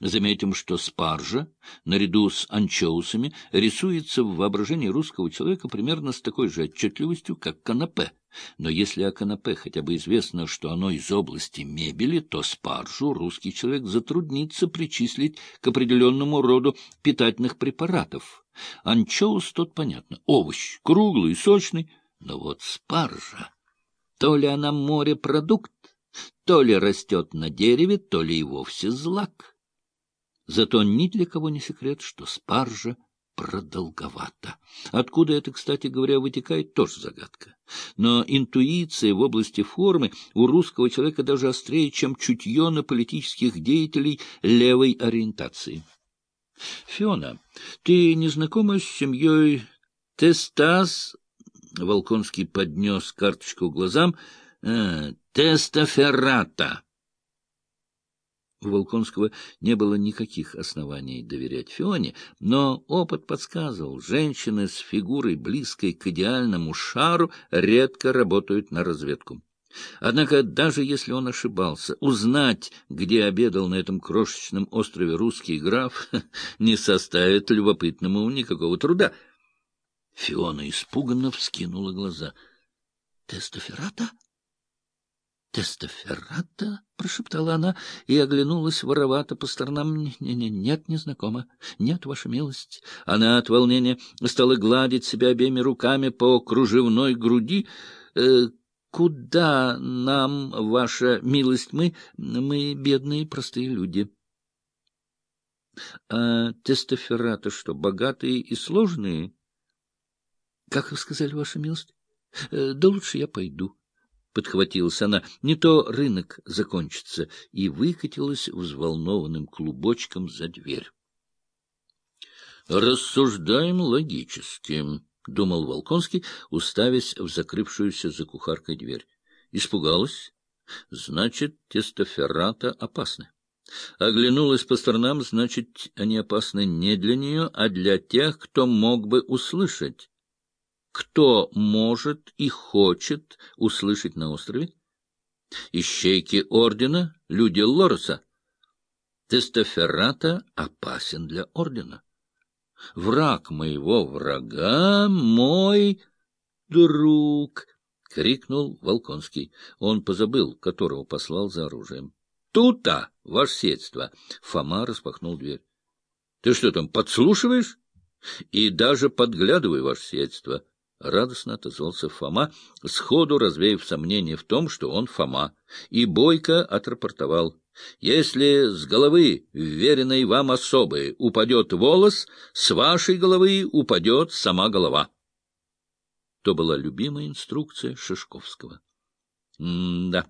Заметим, что спаржа, наряду с анчоусами, рисуется в воображении русского человека примерно с такой же отчетливостью, как канапе. Но если о канапе хотя бы известно, что оно из области мебели, то спаржу русский человек затруднится причислить к определенному роду питательных препаратов. Анчоус тот понятно, овощ, круглый, сочный, но вот спаржа, то ли она морепродукт, то ли растет на дереве, то ли и вовсе злак. Зато ни для кого не секрет, что спаржа продолговата. Откуда это, кстати говоря, вытекает, тоже загадка. Но интуиция в области формы у русского человека даже острее, чем чутье на политических деятелей левой ориентации. Фиона, ты не знакома с семьей Тестас? Волконский поднес карточку глазам. «Э, Тестоферрата. У Волконского не было никаких оснований доверять Фионе, но опыт подсказывал, женщины с фигурой, близкой к идеальному шару, редко работают на разведку. Однако, даже если он ошибался, узнать, где обедал на этом крошечном острове русский граф, не составит любопытному никакого труда. Фиона испуганно вскинула глаза. — Тестоферата? — Тестоферрата? — прошептала она и оглянулась воровато по сторонам. — Нет, не знакома. Нет, ваша милость. Она от волнения стала гладить себя обеими руками по кружевной груди. Э, — Куда нам, ваша милость? Мы, мы бедные простые люди. — А тестоферрата что, богатые и сложные? — Как вы сказали, ваша милость? Э, — Да лучше я пойду. — подхватилась она, — не то рынок закончится, и выкатилась взволнованным клубочком за дверь. — Рассуждаем логически, — думал Волконский, уставясь в закрывшуюся за кухаркой дверь. Испугалась? Значит, тестоферрата опасны. Оглянулась по сторонам, значит, они опасны не для нее, а для тех, кто мог бы услышать кто может и хочет услышать на острове? Ищейки ордена, люди Лороса. Тестоферата опасен для ордена. Враг моего врага — мой друг! — крикнул Волконский. Он позабыл, которого послал за оружием. — Тута, ваше сельство! Фома распахнул дверь. — Ты что там, подслушиваешь? — И даже подглядывай, ваше сельство. — радостно отозвался Фома, сходу развеяв сомнение в том, что он Фома, и бойко отрапортовал. — Если с головы, вверенной вам особой, упадет волос, с вашей головы упадет сама голова. То была любимая инструкция Шишковского. — Да.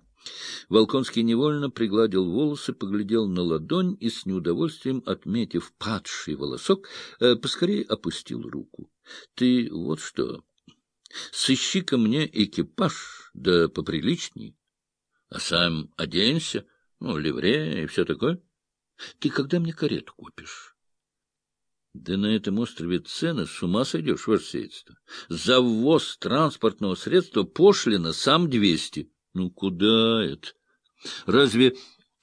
Волконский невольно пригладил волосы, поглядел на ладонь и, с неудовольствием отметив падший волосок, э, поскорее опустил руку. — Ты вот что... Сыщи-ка мне экипаж, да поприличней. А сам оденься, ну, ливрея и все такое. Ты когда мне карету купишь? Да на этом острове цены с ума сойдешь, ваше сельство. За ввоз транспортного средства пошлина сам двести. Ну, куда это? Разве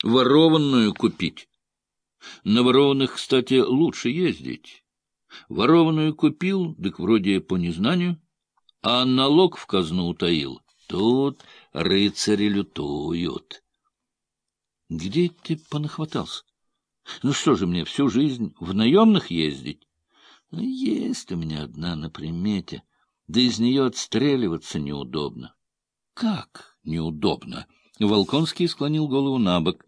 ворованную купить? На ворованных, кстати, лучше ездить. Ворованную купил, так вроде по незнанию а налог в казну утаил. Тут рыцари лютуют. Где ты понахватался? Ну что же мне, всю жизнь в наемных ездить? Ну, есть у меня одна на примете, да из нее отстреливаться неудобно. Как неудобно? Волконский склонил голову на бок.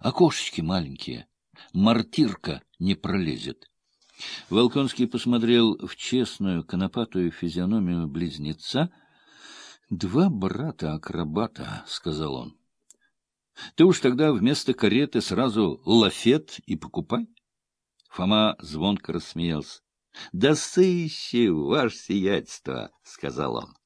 Окошечки маленькие, мартирка не пролезет. Волконский посмотрел в честную конопатую физиономию близнеца. — Два брата-акробата, — сказал он. — Ты уж тогда вместо кареты сразу лафет и покупай. Фома звонко рассмеялся. — Да сыщи, ваше сиятельство, — сказал он.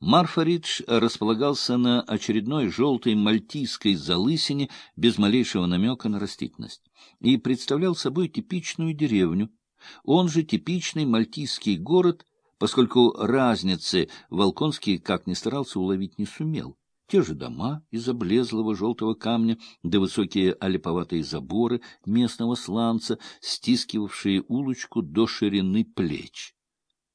Марфоридж располагался на очередной желтой мальтийской залысине без малейшего намека на растительность и представлял собой типичную деревню, он же типичный мальтийский город, поскольку разницы Волконский, как ни старался, уловить не сумел. те же дома из облезлого желтого камня, да высокие олиповатые заборы местного сланца, стискивавшие улочку до ширины плеч.